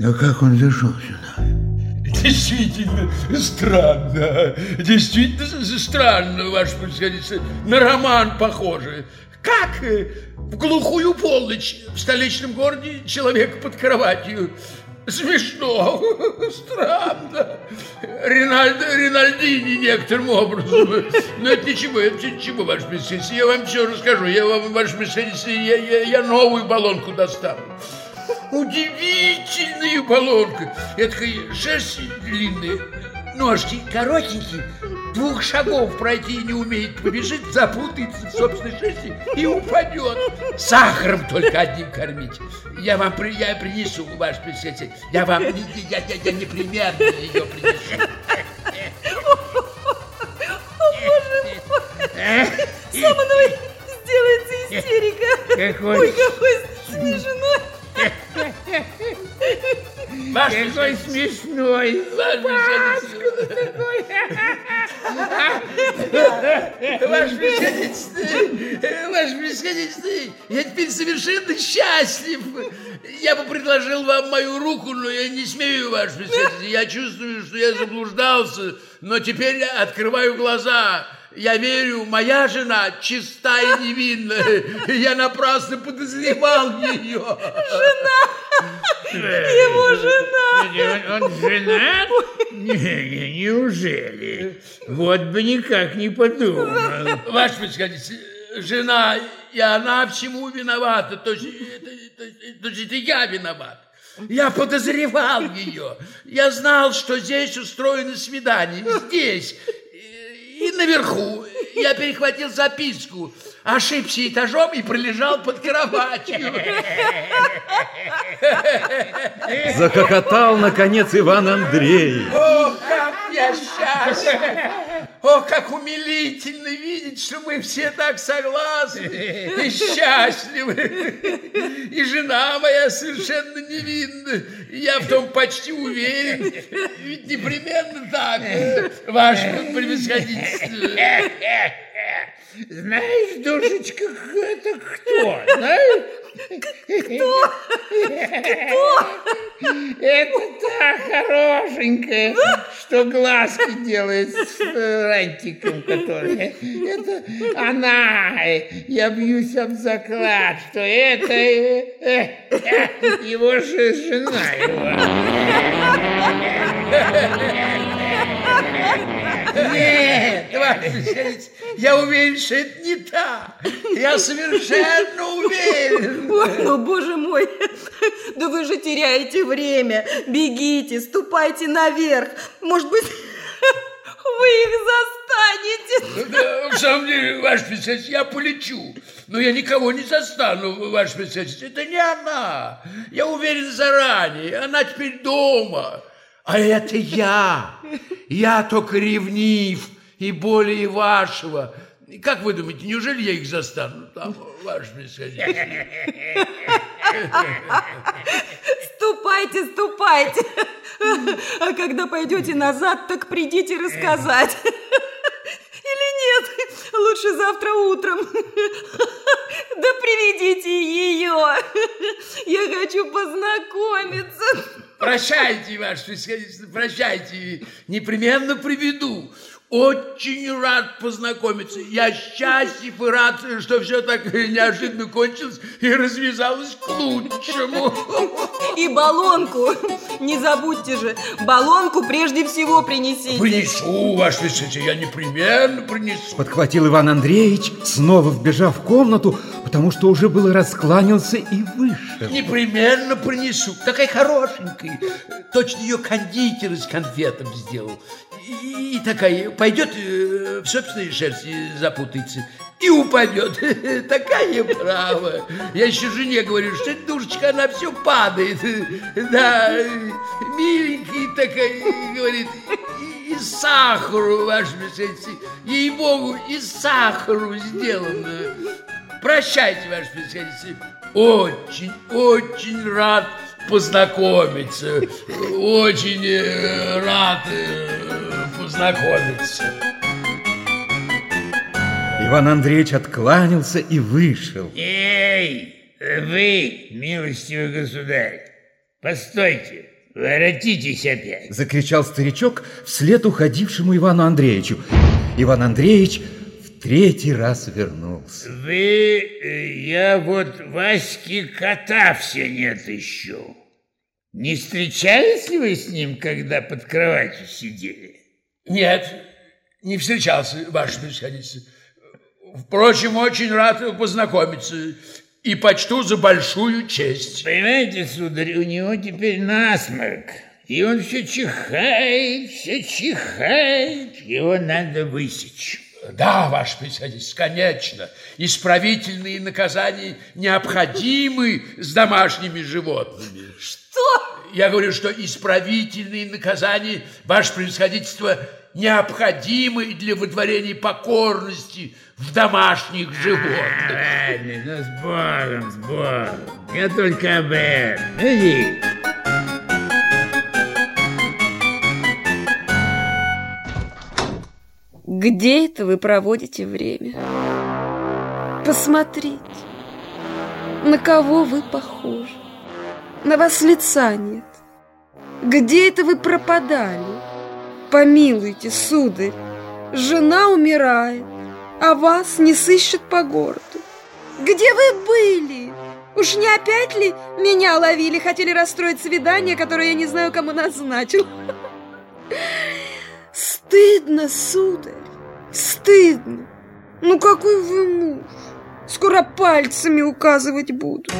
Да как он зашел сюда? Действительно странно. Действительно странно, ваше происходительство. На роман похоже. Как в глухую полночь в столичном городе человек под кроватью Смешно, странно. Ринальдо, Ринальдини некоторым образом. Но это ничего, это ничего, ваше присутствие. Я вам все расскажу. Я вам, ваше присутствие, я, я, я новую баллонку достану. Удивительная баллонка. Это шерсть длинная, ножки коротенькие, двух шагов пройти не умеет, побежит, запутается в собственной шерсти и упадет. Сахаром только одним кормить. Я вам при, я принесу, ваш председатель. Я вам, я, я, я непременно ее принесу. Со мной сделается истерика. Какой? Ой, какой какой смешной. Ваш Ваше превосходительство, ваше превосходительство, я теперь совершенно счастлив. Я бы предложил вам мою руку, но я не смею, ваше превосходительство. Я чувствую, что я заблуждался, но теперь я открываю глаза. Я верю, моя жена чиста и невинна. Я напрасно подозревал ее. Жена! Его жена! Он женат? Не, неужели? Вот бы никак не подумал. Ваше происходительство, жена, и она всему виновата. То есть, это, это, то есть это я виноват. Я подозревал ее. Я знал, что здесь устроено свидание. Здесь. И наверху. Я перехватил записку. Ошибся этажом и пролежал под кроватью. Захохотал, наконец, Иван Андрей. О, как я счастлив! О, как умилительно видеть, что мы все так согласны и счастливы. И жена моя совершенно невинна. Я в том почти уверен. Ведь непременно так, ваше превосходительство. Знаешь, душечка, это кто? Знаешь? Кто? Кто? Это та хорошенькая, что глазки делает с рантиком, который. Это она. Я бьюсь об заклад, что это его же жена его. превосходительство, я уверен, что это не та. Я совершенно уверен. Ой, ну, боже мой, да вы же теряете время. Бегите, ступайте наверх. Может быть, вы их застанете. Да, в самом деле, ваше председатель, я полечу. Но я никого не застану, ваше председатель. Это не она. Я уверен заранее. Она теперь дома. А это я. Я только ревнив и более вашего. Как вы думаете, неужели я их застану там, ваше председатель? Ступайте, ступайте. А когда пойдете назад, так придите рассказать. Или нет, лучше завтра утром. Да приведите ее. Я хочу познакомиться. Прощайте, ваше председательство, прощайте. Непременно приведу. Очень рад познакомиться. Я счастлив и рад, что все так неожиданно кончилось и развязалось к лучшему. И баллонку. Не забудьте же, баллонку прежде всего принесите. Принесу, ваше председатель, я непременно принесу. Подхватил Иван Андреевич, снова вбежав в комнату, потому что уже было раскланялся и вышел. Непременно принесу. Такая хорошенькая. Точно ее кондитер из конфетов сделал. И, и такая пойдет э, в собственной шерсти запутается и упадет. Такая право. Я еще жене говорю, что эта душечка, она все падает. Да, миленькая такая, говорит, и- из сахару, ваше. Ей-богу, из сахару сделано. Прощайте, ваше председатель. Очень, очень рад познакомиться. Очень э, рад э, познакомиться. Иван Андреевич откланялся и вышел. Эй, вы, милостивый государь, Постойте, воротитесь опять. Закричал старичок вслед уходившему Ивану Андреевичу. Иван Андреевич третий раз вернулся. Вы, э, я вот Васьки кота все нет ищу. Не встречались ли вы с ним, когда под кроватью сидели? Нет, не встречался, ваше происходительство. Впрочем, очень рад познакомиться и почту за большую честь. Понимаете, сударь, у него теперь насморк. И он все чихает, все чихает. Его надо высечь. Да, ваше председательство, конечно. Исправительные наказания необходимы с домашними животными. Что? Я говорю, что исправительные наказания, ваше превосходительство, необходимы для вытворения покорности в домашних животных. Ладно, ну с Богом, с Богом. Я только об этом. Иди. Где это вы проводите время? Посмотрите, на кого вы похожи. На вас лица нет. Где это вы пропадали? Помилуйте, сударь, жена умирает, а вас не сыщет по городу. Где вы были? Уж не опять ли меня ловили, хотели расстроить свидание, которое я не знаю, кому назначил? Стыдно, сударь, стыдно. Ну какой вы муж? Скоро пальцами указывать буду.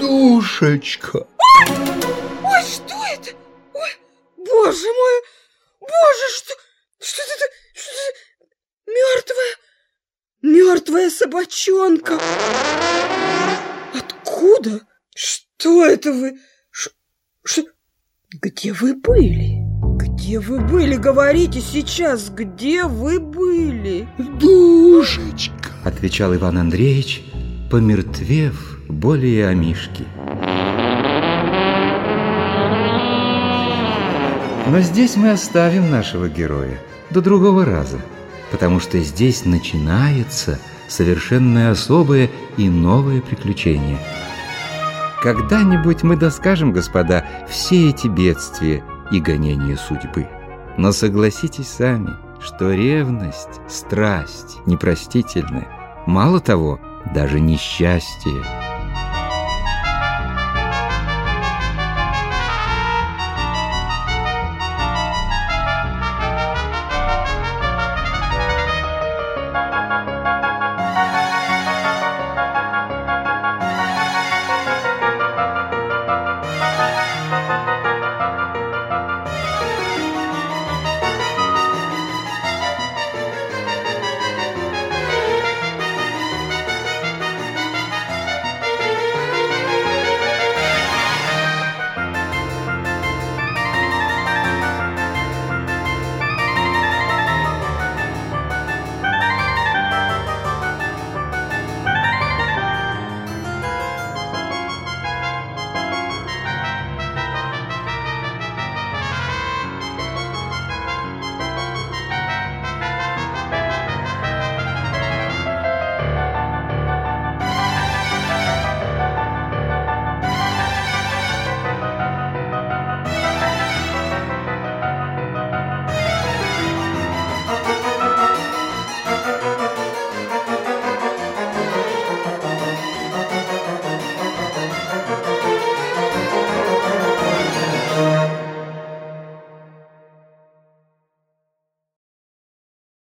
Душечка. Ой, что это? Ой, боже мой, боже, что, что это, что это, мертвая, мертвая собачонка. Откуда? Что это вы? Ш- Что? Где вы были? Где вы были? Говорите сейчас, где вы были? Душечка. Отвечал Иван Андреевич, помертвев более о Мишке. Но здесь мы оставим нашего героя до другого раза, потому что здесь начинается совершенно особое и новое приключение. Когда-нибудь мы доскажем, господа, все эти бедствия и гонения судьбы. Но согласитесь сами, что ревность, страсть непростительны. Мало того, даже несчастье –